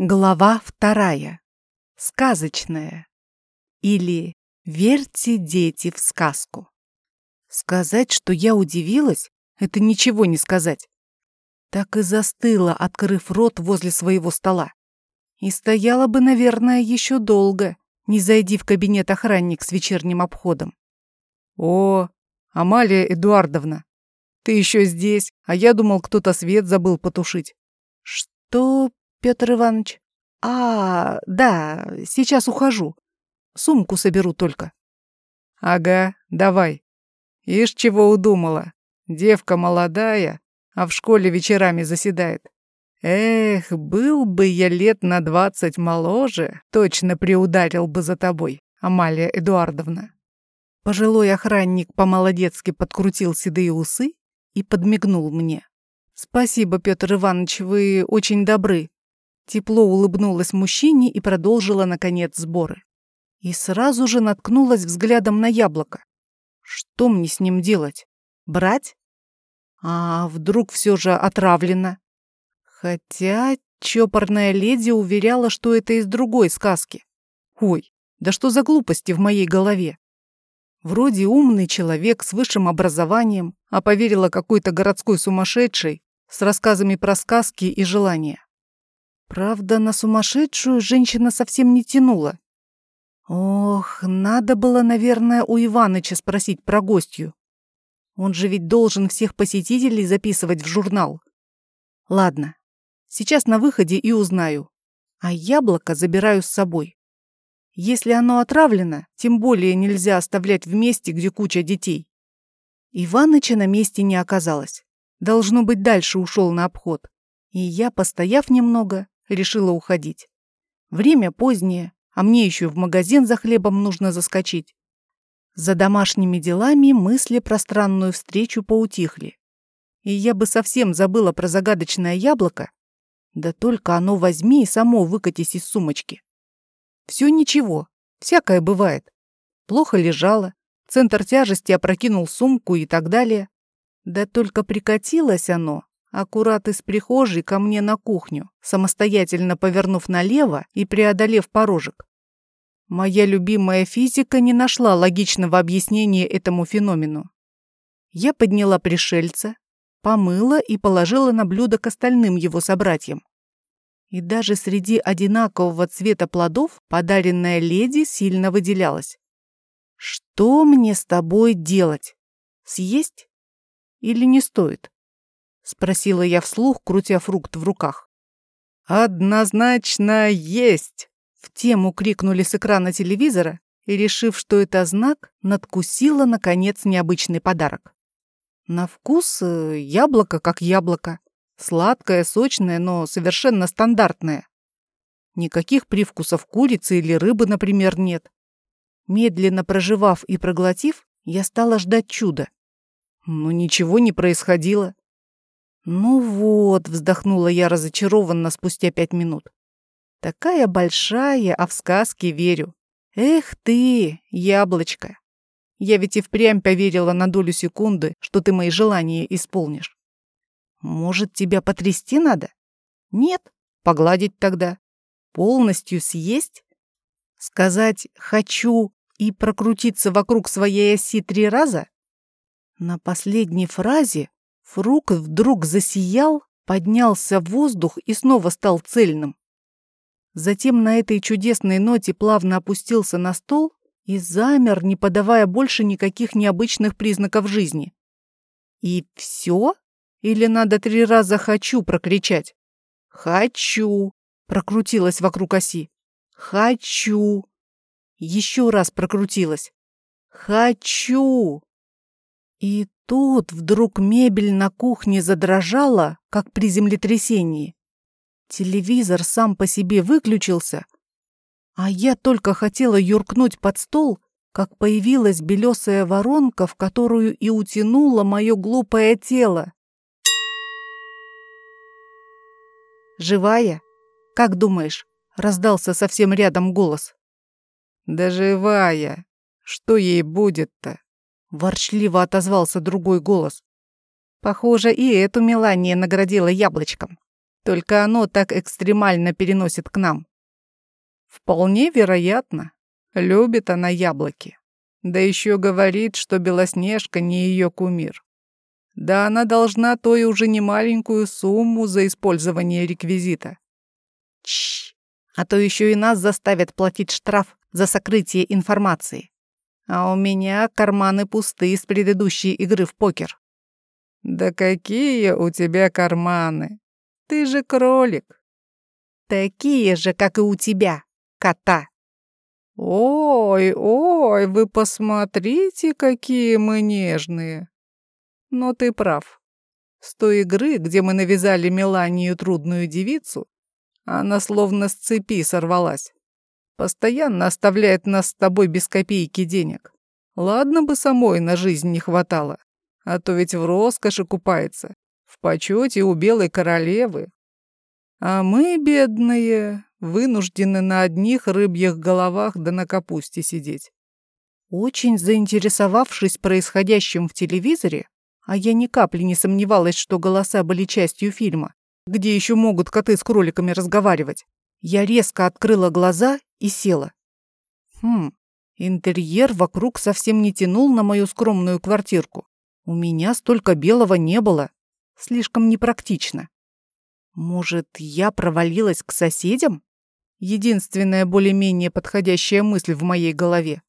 Глава вторая. Сказочная. Или «Верьте, дети, в сказку». Сказать, что я удивилась, это ничего не сказать. Так и застыла, открыв рот возле своего стола. И стояла бы, наверное, еще долго, не зайди в кабинет охранник с вечерним обходом. «О, Амалия Эдуардовна, ты еще здесь, а я думал, кто-то свет забыл потушить». «Что Петр Иванович? А, да, сейчас ухожу. Сумку соберу только. Ага, давай. Ишь, чего удумала. Девка молодая, а в школе вечерами заседает. Эх, был бы я лет на двадцать моложе, точно приударил бы за тобой, Амалия Эдуардовна. Пожилой охранник по-молодецки подкрутил седые усы и подмигнул мне. «Спасибо, Петр Иванович, вы очень добры. Тепло улыбнулась мужчине и продолжила, наконец, сборы. И сразу же наткнулась взглядом на яблоко. Что мне с ним делать? Брать? А вдруг все же отравлено? Хотя чопорная леди уверяла, что это из другой сказки. Ой, да что за глупости в моей голове? Вроде умный человек с высшим образованием, а поверила какой-то городской сумасшедшей с рассказами про сказки и желания. Правда, на сумасшедшую женщина совсем не тянула. Ох, надо было, наверное, у Иваныча спросить про гостью. Он же ведь должен всех посетителей записывать в журнал. Ладно, сейчас на выходе и узнаю. А яблоко забираю с собой. Если оно отравлено, тем более нельзя оставлять в месте, где куча детей. Иваныча на месте не оказалось. Должно быть, дальше ушел на обход. И я, постояв немного, решила уходить. Время позднее, а мне еще в магазин за хлебом нужно заскочить. За домашними делами мысли про странную встречу поутихли. И я бы совсем забыла про загадочное яблоко, да только оно возьми и само выкатись из сумочки. Все ничего, всякое бывает. Плохо лежало, центр тяжести опрокинул сумку и так далее. Да только прикатилось оно аккурат из прихожей ко мне на кухню, самостоятельно повернув налево и преодолев порожек. Моя любимая физика не нашла логичного объяснения этому феномену. Я подняла пришельца, помыла и положила на блюдо к остальным его собратьям. И даже среди одинакового цвета плодов подаренная леди сильно выделялась. Что мне с тобой делать? Съесть? Или не стоит? Спросила я вслух, крутя фрукт в руках. «Однозначно есть!» В тему крикнули с экрана телевизора и, решив, что это знак, надкусила, наконец, необычный подарок. На вкус э, яблоко как яблоко. Сладкое, сочное, но совершенно стандартное. Никаких привкусов курицы или рыбы, например, нет. Медленно проживав и проглотив, я стала ждать чуда. Но ничего не происходило. «Ну вот», — вздохнула я разочарованно спустя пять минут. «Такая большая, а в сказки верю. Эх ты, яблочко! Я ведь и впрямь поверила на долю секунды, что ты мои желания исполнишь. Может, тебя потрясти надо? Нет, погладить тогда. Полностью съесть? Сказать «хочу» и прокрутиться вокруг своей оси три раза? На последней фразе Фрук вдруг засиял, поднялся в воздух и снова стал цельным. Затем на этой чудесной ноте плавно опустился на стол и замер, не подавая больше никаких необычных признаков жизни. И все? Или надо три раза «хочу» прокричать? «Хочу!» — прокрутилась вокруг оси. «Хочу!» Еще раз прокрутилась. «Хочу!» И тут вдруг мебель на кухне задрожала, как при землетрясении. Телевизор сам по себе выключился, а я только хотела юркнуть под стол, как появилась белесая воронка, в которую и утянуло мое глупое тело. «Живая? Как думаешь?» — раздался совсем рядом голос. «Да живая! Что ей будет-то?» Ворчливо отозвался другой голос. Похоже, и эту Мелания наградила яблочком. Только оно так экстремально переносит к нам. Вполне вероятно. Любит она яблоки. Да еще говорит, что Белоснежка не ее кумир. Да она должна то и уже немаленькую сумму за использование реквизита. Чш, а то еще и нас заставят платить штраф за сокрытие информации. А у меня карманы пустые с предыдущей игры в покер. Да какие у тебя карманы? Ты же кролик. Такие же, как и у тебя, кота. Ой, ой, вы посмотрите, какие мы нежные. Но ты прав. С той игры, где мы навязали Меланию трудную девицу, она словно с цепи сорвалась. Постоянно оставляет нас с тобой без копейки денег. Ладно бы самой на жизнь не хватало, а то ведь в роскоши купается, в почете у белой королевы. А мы, бедные, вынуждены на одних рыбьих головах да на капусте сидеть. Очень заинтересовавшись происходящим в телевизоре, а я ни капли не сомневалась, что голоса были частью фильма, где еще могут коты с кроликами разговаривать, я резко открыла глаза и села. Хм, интерьер вокруг совсем не тянул на мою скромную квартирку. У меня столько белого не было. Слишком непрактично. Может, я провалилась к соседям? Единственная более-менее подходящая мысль в моей голове.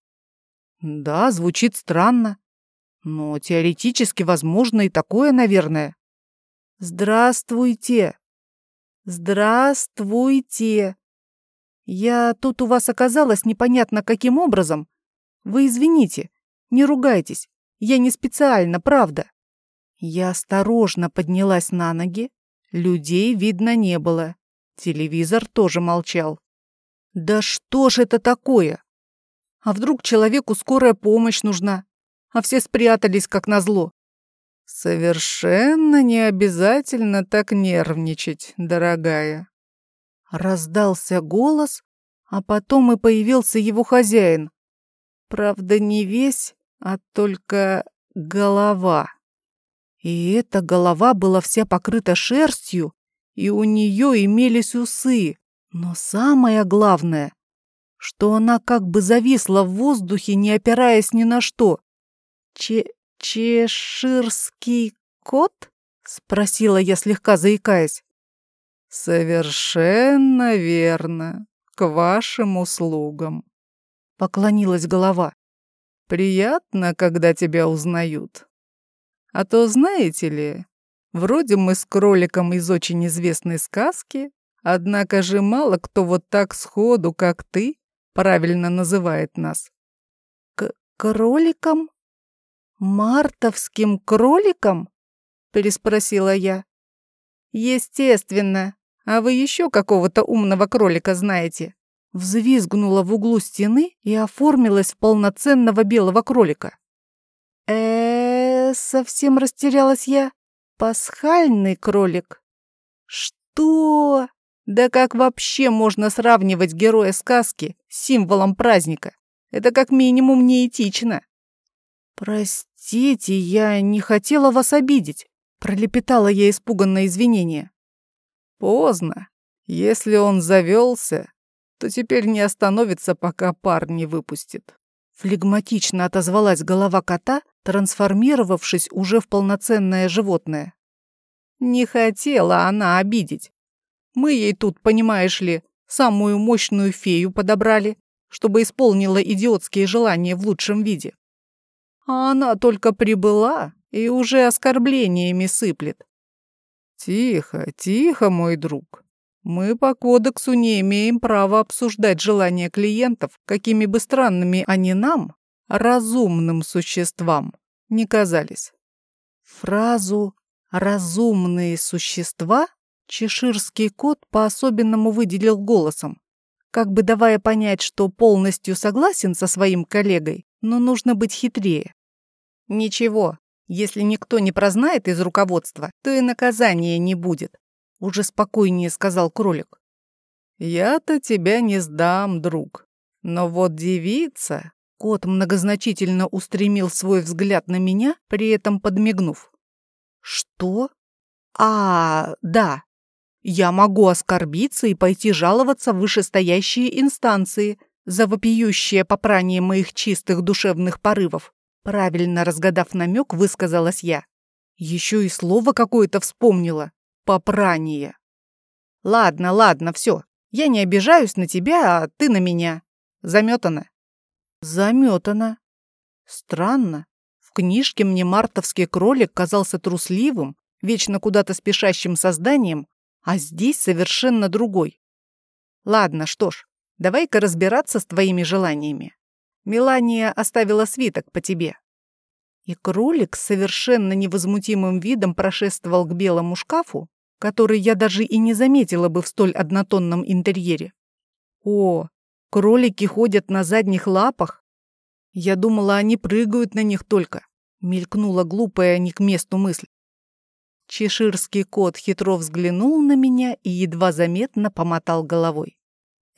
Да, звучит странно. Но теоретически возможно и такое, наверное. Здравствуйте. Здравствуйте. Я тут у вас оказалась непонятно каким образом. Вы извините, не ругайтесь. Я не специально, правда. Я осторожно поднялась на ноги. Людей видно не было. Телевизор тоже молчал. Да что ж это такое? А вдруг человеку скорая помощь нужна? А все спрятались, как назло. Совершенно не обязательно так нервничать, дорогая. Раздался голос, а потом и появился его хозяин. Правда, не весь, а только голова. И эта голова была вся покрыта шерстью, и у нее имелись усы. Но самое главное, что она как бы зависла в воздухе, не опираясь ни на что. Че «Чеширский кот?» — спросила я, слегка заикаясь. «Совершенно верно. К вашим услугам», — поклонилась голова. «Приятно, когда тебя узнают. А то, знаете ли, вроде мы с кроликом из очень известной сказки, однако же мало кто вот так сходу, как ты, правильно называет нас». «К кроликом?» «Мартовским кроликом?» — переспросила я. «Естественно. А вы еще какого-то умного кролика знаете?» Взвизгнула в углу стены и оформилась в полноценного белого кролика. э, совсем растерялась я. Пасхальный кролик. Что? Да как вообще можно сравнивать героя сказки с символом праздника? Это как минимум неэтично. «Простите, я не хотела вас обидеть», — пролепетала я испуганное извинение. «Поздно. Если он завелся, то теперь не остановится, пока пар не выпустит». Флегматично отозвалась голова кота, трансформировавшись уже в полноценное животное. Не хотела она обидеть. Мы ей тут, понимаешь ли, самую мощную фею подобрали, чтобы исполнила идиотские желания в лучшем виде. А она только прибыла и уже оскорблениями сыплет. Тихо, тихо, мой друг. Мы по кодексу не имеем права обсуждать желания клиентов, какими бы странными они нам, разумным существам, не казались. Фразу «разумные существа» чеширский кот по-особенному выделил голосом, как бы давая понять, что полностью согласен со своим коллегой, но нужно быть хитрее. «Ничего, если никто не прознает из руководства, то и наказания не будет», — уже спокойнее сказал кролик. «Я-то тебя не сдам, друг. Но вот девица...» Кот многозначительно устремил свой взгляд на меня, при этом подмигнув. «Что? А, да. я могу оскорбиться и пойти жаловаться в вышестоящие инстанции за вопиющее попрание моих чистых душевных порывов. Правильно разгадав намек, высказалась я. Еще и слово какое-то вспомнила. Попрание. Ладно, ладно, все. Я не обижаюсь на тебя, а ты на меня. Заметана. Заметана. Странно. В книжке мне мартовский кролик казался трусливым, вечно куда-то спешащим созданием, а здесь совершенно другой. Ладно, что ж, давай-ка разбираться с твоими желаниями. Мелания оставила свиток по тебе. И кролик с совершенно невозмутимым видом прошествовал к белому шкафу, который я даже и не заметила бы в столь однотонном интерьере. О, кролики ходят на задних лапах. Я думала, они прыгают на них только. Мелькнула глупая не к месту мысль. Чеширский кот хитро взглянул на меня и едва заметно помотал головой.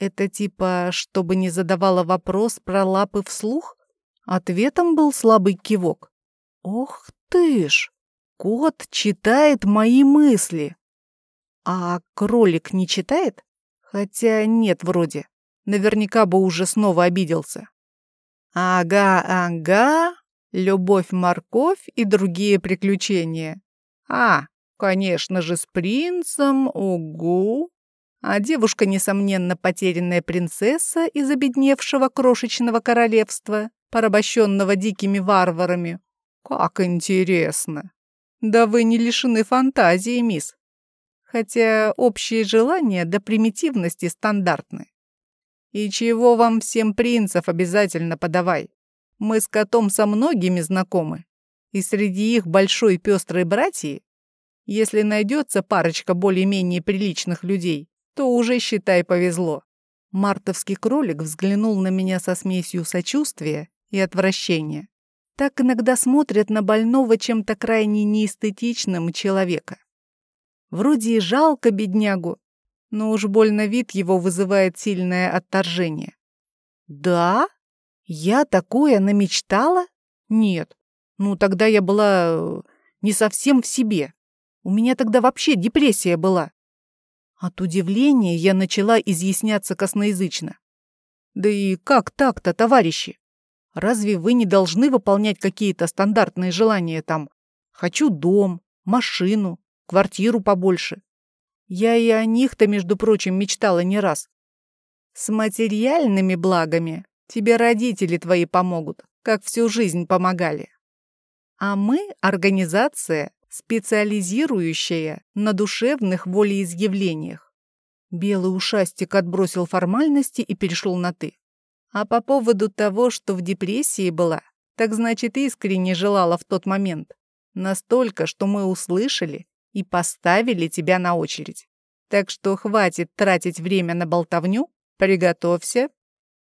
Это типа, чтобы не задавала вопрос про лапы вслух? Ответом был слабый кивок. Ох ты ж! Кот читает мои мысли. А кролик не читает? Хотя нет, вроде. Наверняка бы уже снова обиделся. Ага, ага, любовь-морковь и другие приключения. А, конечно же, с принцем, угу. А девушка, несомненно, потерянная принцесса из обедневшего крошечного королевства, порабощенного дикими варварами. Как интересно. Да вы не лишены фантазии, мисс. Хотя общие желания до примитивности стандартны. И чего вам всем принцев обязательно подавай? Мы с котом со многими знакомы и среди их большой пестрой братьи, если найдется парочка более-менее приличных людей, то уже, считай, повезло. Мартовский кролик взглянул на меня со смесью сочувствия и отвращения. Так иногда смотрят на больного чем-то крайне неэстетичным человека. Вроде и жалко беднягу, но уж больно вид его вызывает сильное отторжение. Да? Я такое намечтала? Нет, ну, тогда я была э, не совсем в себе. У меня тогда вообще депрессия была. От удивления я начала изъясняться косноязычно. Да и как так-то, товарищи? Разве вы не должны выполнять какие-то стандартные желания там? Хочу дом, машину, квартиру побольше. Я и о них-то, между прочим, мечтала не раз. С материальными благами тебе родители твои помогут, как всю жизнь помогали. А мы – организация, специализирующая на душевных волеизъявлениях. Белый ушастик отбросил формальности и перешел на «ты». А по поводу того, что в депрессии была, так значит, искренне желала в тот момент. Настолько, что мы услышали и поставили тебя на очередь. Так что хватит тратить время на болтовню, приготовься.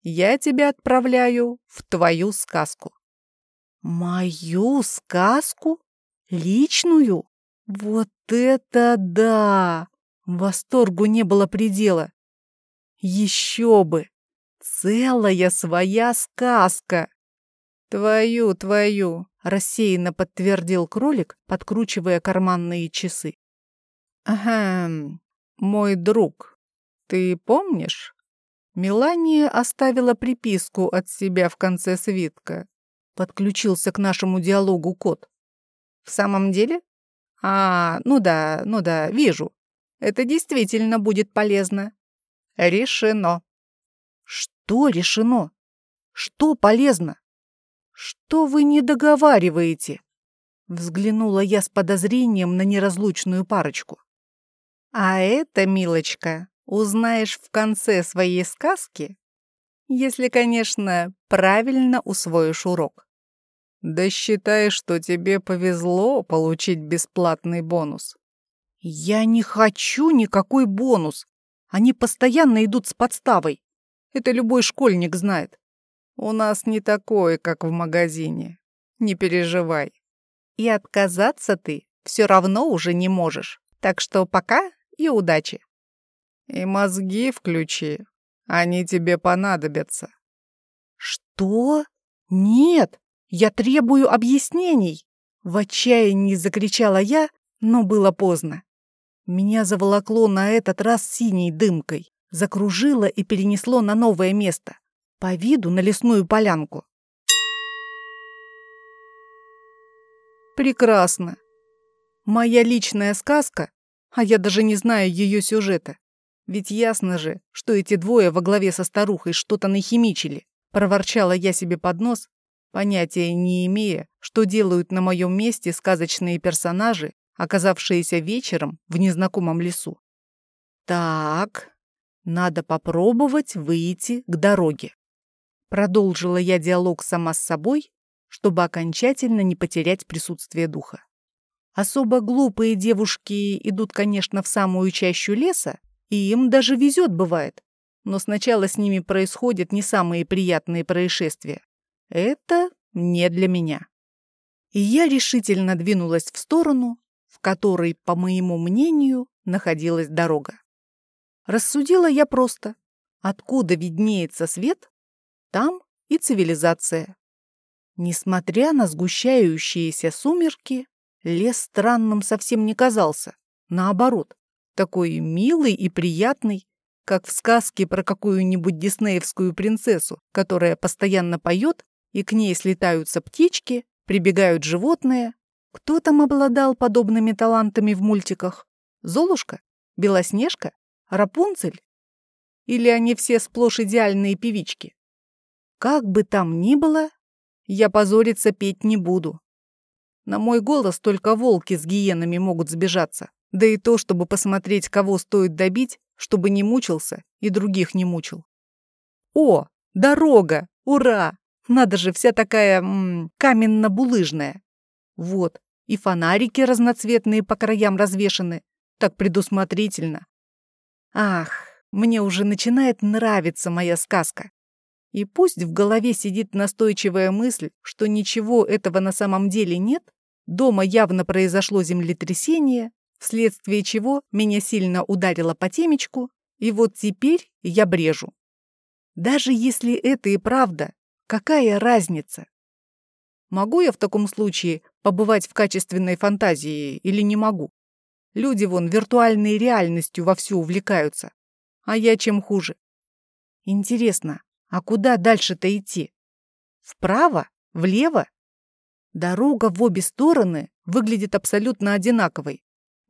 Я тебя отправляю в твою сказку. Мою сказку? Личную? Вот это да! Восторгу не было предела. Еще бы! Целая своя сказка! Твою, твою! Рассеянно подтвердил кролик, подкручивая карманные часы. Ага, мой друг, ты помнишь? Мелания оставила приписку от себя в конце свитка. Подключился к нашему диалогу кот. В самом деле? А, ну да, ну да, вижу. Это действительно будет полезно. Решено. Что решено? Что полезно? Что вы не договариваете? Взглянула я с подозрением на неразлучную парочку. А это, милочка, узнаешь в конце своей сказки, если, конечно, правильно усвоишь урок. Да считай, что тебе повезло получить бесплатный бонус. Я не хочу никакой бонус. Они постоянно идут с подставой. Это любой школьник знает. У нас не такое, как в магазине. Не переживай. И отказаться ты все равно уже не можешь. Так что пока и удачи. И мозги включи. Они тебе понадобятся. Что? Нет, я требую объяснений!» В отчаянии закричала я, но было поздно. Меня заволокло на этот раз синей дымкой, закружило и перенесло на новое место, по виду на лесную полянку. Прекрасно. Моя личная сказка, а я даже не знаю ее сюжета. Ведь ясно же, что эти двое во главе со старухой что-то нахимичили. Проворчала я себе под нос, понятия не имея, что делают на моем месте сказочные персонажи, оказавшиеся вечером в незнакомом лесу. Так, надо попробовать выйти к дороге. Продолжила я диалог сама с собой, чтобы окончательно не потерять присутствие духа. Особо глупые девушки идут, конечно, в самую чащу леса, и им даже везет бывает. Но сначала с ними происходят не самые приятные происшествия. Это не для меня. И я решительно двинулась в сторону, в которой, по моему мнению, находилась дорога. Рассудила я просто. Откуда виднеется свет, там и цивилизация. Несмотря на сгущающиеся сумерки, лес странным совсем не казался. Наоборот, такой милый и приятный, как в сказке про какую-нибудь диснеевскую принцессу, которая постоянно поет, и к ней слетаются птички, прибегают животные. Кто там обладал подобными талантами в мультиках? Золушка? Белоснежка? Рапунцель? Или они все сплошь идеальные певички? Как бы там ни было, я позориться петь не буду. На мой голос только волки с гиенами могут сбежаться. Да и то, чтобы посмотреть, кого стоит добить, чтобы не мучился и других не мучил. О, дорога! Ура! Надо же, вся такая каменно-булыжная. Вот, и фонарики разноцветные по краям развешаны. Так предусмотрительно. Ах, мне уже начинает нравиться моя сказка. И пусть в голове сидит настойчивая мысль, что ничего этого на самом деле нет, дома явно произошло землетрясение, вследствие чего меня сильно ударило по темечку, и вот теперь я брежу. Даже если это и правда, какая разница? Могу я в таком случае побывать в качественной фантазии или не могу? Люди вон виртуальной реальностью вовсю увлекаются. А я чем хуже? Интересно, а куда дальше-то идти? Вправо? Влево? Дорога в обе стороны выглядит абсолютно одинаковой.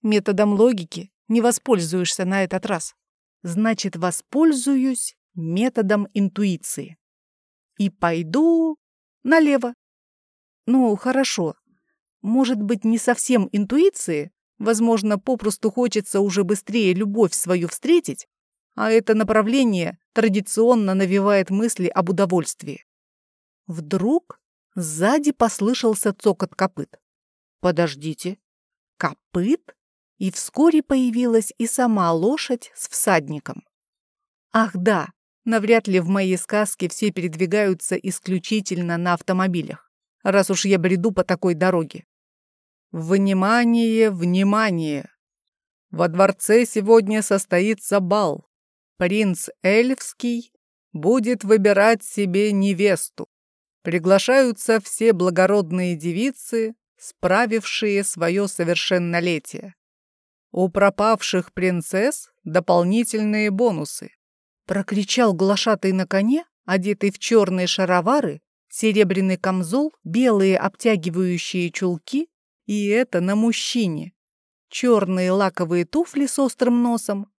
Методом логики не воспользуешься на этот раз. Значит, воспользуюсь методом интуиции. И пойду налево. Ну, хорошо. Может быть, не совсем интуиции, возможно, попросту хочется уже быстрее любовь свою встретить, а это направление традиционно навевает мысли об удовольствии. Вдруг сзади послышался цокот копыт. Подождите, копыт? И вскоре появилась и сама лошадь с всадником. Ах да, навряд ли в моей сказке все передвигаются исключительно на автомобилях, раз уж я бреду по такой дороге. Внимание, внимание! Во дворце сегодня состоится бал принц Эльфский будет выбирать себе невесту. Приглашаются все благородные девицы, справившие свое совершеннолетие. У пропавших принцесс дополнительные бонусы. Прокричал глашатый на коне, одетый в черные шаровары, серебряный камзол, белые обтягивающие чулки, и это на мужчине. Черные лаковые туфли с острым носом,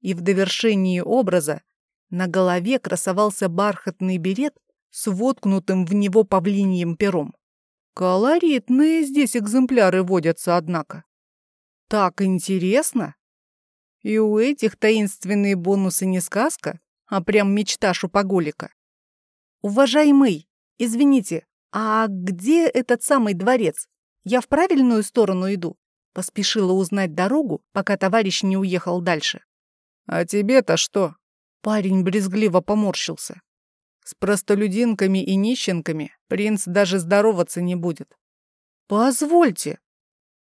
и в довершении образа на голове красовался бархатный берет с воткнутым в него павлиньим пером. Колоритные здесь экземпляры водятся, однако. Так интересно! И у этих таинственные бонусы не сказка, а прям мечта шупоголика. Уважаемый, извините, а где этот самый дворец? Я в правильную сторону иду? Поспешила узнать дорогу, пока товарищ не уехал дальше. «А тебе-то что?» Парень брезгливо поморщился. «С простолюдинками и нищенками принц даже здороваться не будет». «Позвольте,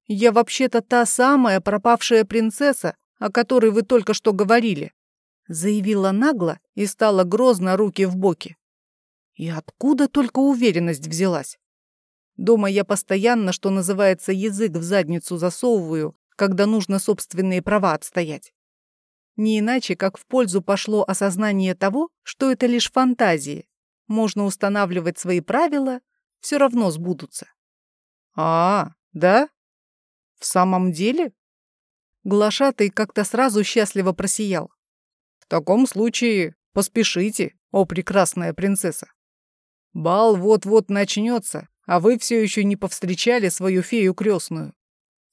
я вообще-то та самая пропавшая принцесса, о которой вы только что говорили», заявила нагло и стала грозно руки в боки. И откуда только уверенность взялась? Дома я постоянно, что называется, язык в задницу засовываю, когда нужно собственные права отстоять. Не иначе, как в пользу пошло осознание того, что это лишь фантазии. Можно устанавливать свои правила, все равно сбудутся. А, да? В самом деле? Глашатый как-то сразу счастливо просиял. В таком случае поспешите, о прекрасная принцесса. Бал вот-вот начнется, а вы все еще не повстречали свою фею крестную.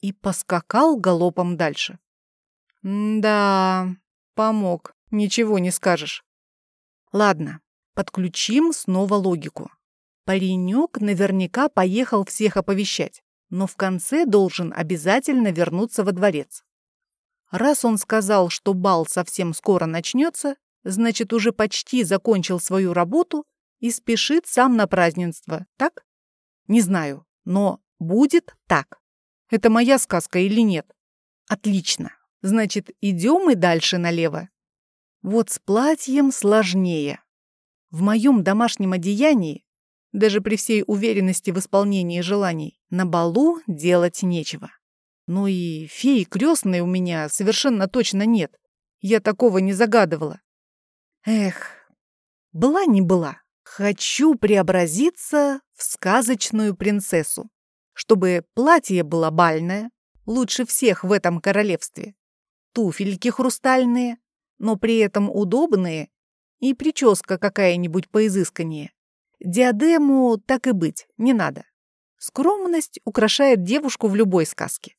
И поскакал галопом дальше. Да, помог, ничего не скажешь. Ладно, подключим снова логику. Паренек наверняка поехал всех оповещать, но в конце должен обязательно вернуться во дворец. Раз он сказал, что бал совсем скоро начнется, значит, уже почти закончил свою работу и спешит сам на празднество, так? Не знаю, но будет так. Это моя сказка или нет? Отлично. Значит, идем и дальше налево. Вот с платьем сложнее. В моем домашнем одеянии, даже при всей уверенности в исполнении желаний, на балу делать нечего. Ну и феи крестной у меня совершенно точно нет. Я такого не загадывала. Эх, была не была. Хочу преобразиться в сказочную принцессу, чтобы платье было бальное, лучше всех в этом королевстве, туфельки хрустальные, но при этом удобные, и прическа какая-нибудь поизысканнее. Диадему так и быть, не надо. Скромность украшает девушку в любой сказке.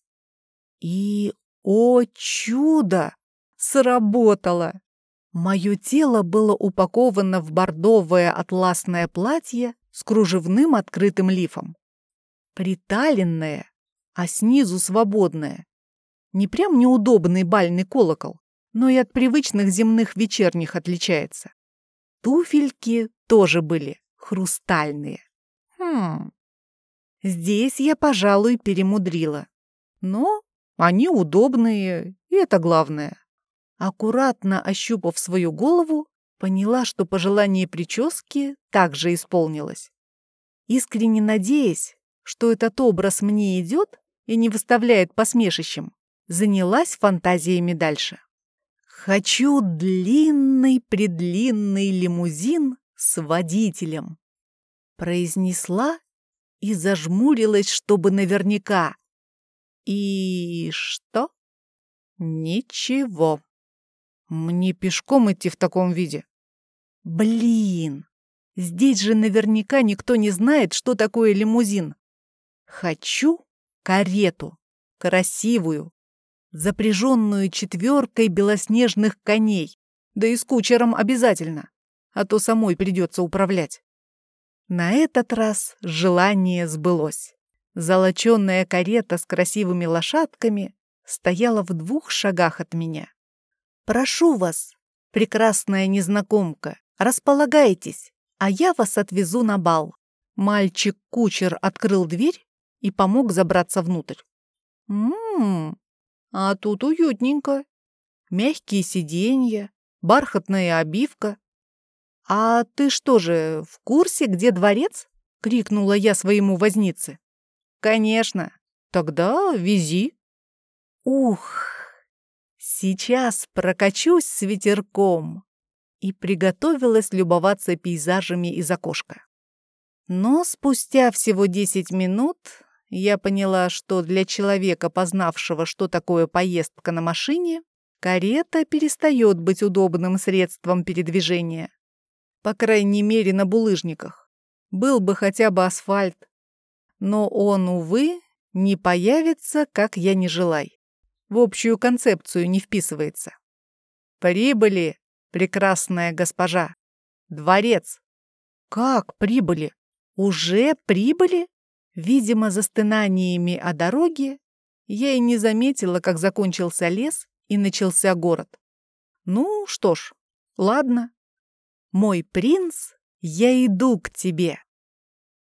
И, о чудо, сработало! Мое тело было упаковано в бордовое атласное платье с кружевным открытым лифом. Приталенное, а снизу свободное. Не прям неудобный бальный колокол, но и от привычных земных вечерних отличается. Туфельки тоже были хрустальные. Хм, здесь я, пожалуй, перемудрила. Но они удобные, и это главное. Аккуратно ощупав свою голову, поняла, что пожелание прически также исполнилось. Искренне надеясь, что этот образ мне идет и не выставляет посмешищем, занялась фантазиями дальше. Хочу длинный-предлинный лимузин с водителем. Произнесла и зажмурилась, чтобы наверняка. И что? Ничего. Мне пешком идти в таком виде? Блин, здесь же наверняка никто не знает, что такое лимузин. Хочу карету, красивую, запряженную четверкой белоснежных коней, да и с кучером обязательно, а то самой придется управлять. На этот раз желание сбылось. Золоченная карета с красивыми лошадками стояла в двух шагах от меня. «Прошу вас, прекрасная незнакомка, располагайтесь, а я вас отвезу на бал». Мальчик-кучер открыл дверь и помог забраться внутрь. «Ммм, а тут уютненько. Мягкие сиденья, бархатная обивка. А ты что же, в курсе, где дворец?» — крикнула я своему вознице. «Конечно. Тогда вези». «Ух!» Сейчас прокачусь с ветерком и приготовилась любоваться пейзажами из окошка. Но спустя всего 10 минут я поняла, что для человека, познавшего, что такое поездка на машине, карета перестает быть удобным средством передвижения. По крайней мере, на булыжниках. Был бы хотя бы асфальт. Но он, увы, не появится, как я не желай в общую концепцию не вписывается. Прибыли, прекрасная госпожа. Дворец. Как прибыли? Уже прибыли? Видимо, за стынаниями о дороге я и не заметила, как закончился лес и начался город. Ну что ж, ладно. Мой принц, я иду к тебе.